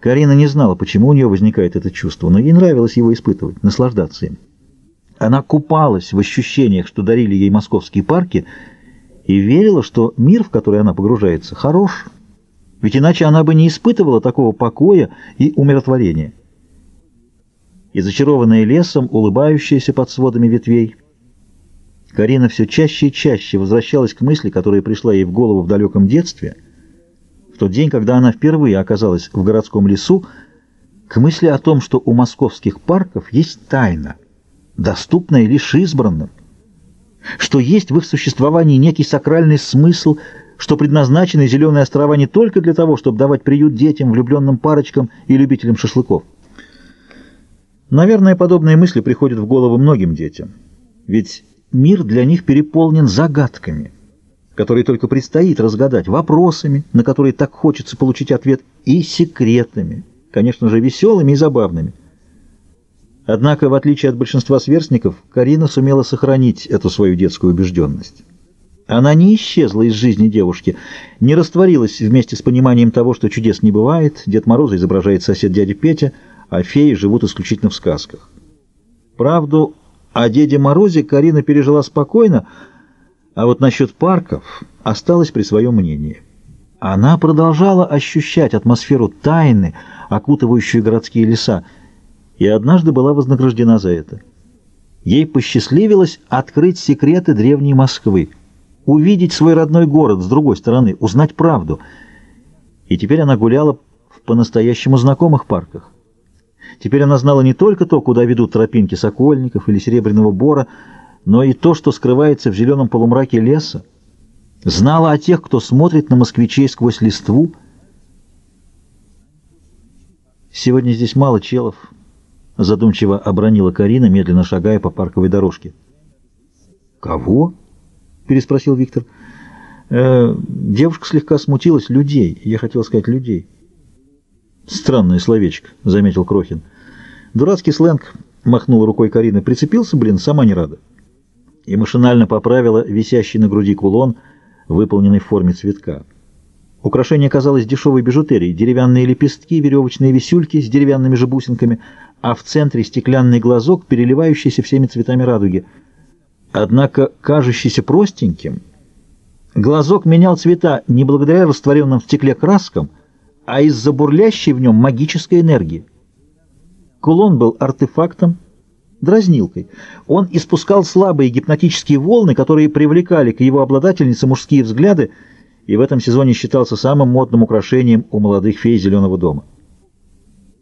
Карина не знала, почему у нее возникает это чувство, но ей нравилось его испытывать, наслаждаться им. Она купалась в ощущениях, что дарили ей московские парки, и верила, что мир, в который она погружается, хорош, ведь иначе она бы не испытывала такого покоя и умиротворения. И зачарованная лесом, улыбающаяся под сводами ветвей, Карина все чаще и чаще возвращалась к мысли, которая пришла ей в голову в далеком детстве — тот день, когда она впервые оказалась в городском лесу, к мысли о том, что у московских парков есть тайна, доступная лишь избранным, что есть в их существовании некий сакральный смысл, что предназначены зеленые острова не только для того, чтобы давать приют детям, влюбленным парочкам и любителям шашлыков. Наверное, подобные мысли приходят в голову многим детям, ведь мир для них переполнен загадками – которые только предстоит разгадать, вопросами, на которые так хочется получить ответ, и секретами, конечно же, веселыми и забавными. Однако, в отличие от большинства сверстников, Карина сумела сохранить эту свою детскую убежденность. Она не исчезла из жизни девушки, не растворилась вместе с пониманием того, что чудес не бывает, Дед Мороза изображает сосед дядя Петя, а феи живут исключительно в сказках. Правду о Деде Морозе Карина пережила спокойно, а вот насчет парков осталась при своем мнении. Она продолжала ощущать атмосферу тайны, окутывающую городские леса, и однажды была вознаграждена за это. Ей посчастливилось открыть секреты древней Москвы, увидеть свой родной город с другой стороны, узнать правду. И теперь она гуляла в по-настоящему знакомых парках. Теперь она знала не только то, куда ведут тропинки Сокольников или Серебряного Бора, но и то, что скрывается в зеленом полумраке леса, знала о тех, кто смотрит на москвичей сквозь листву. «Сегодня здесь мало челов», — задумчиво обронила Карина, медленно шагая по парковой дорожке. «Кого?» — переспросил Виктор. «Э, девушка слегка смутилась. Людей. Я хотел сказать людей. «Странное словечко», — заметил Крохин. «Дурацкий сленг», — махнула рукой Карина. «Прицепился, блин, сама не рада» и машинально поправила висящий на груди кулон, выполненный в форме цветка. Украшение казалось дешевой бижутерией, деревянные лепестки, веревочные висюльки с деревянными же бусинками, а в центре стеклянный глазок, переливающийся всеми цветами радуги. Однако, кажущийся простеньким, глазок менял цвета не благодаря растворенным в стекле краскам, а из-за бурлящей в нем магической энергии. Кулон был артефактом, дразнилкой. Он испускал слабые гипнотические волны, которые привлекали к его обладательнице мужские взгляды, и в этом сезоне считался самым модным украшением у молодых фей Зеленого дома.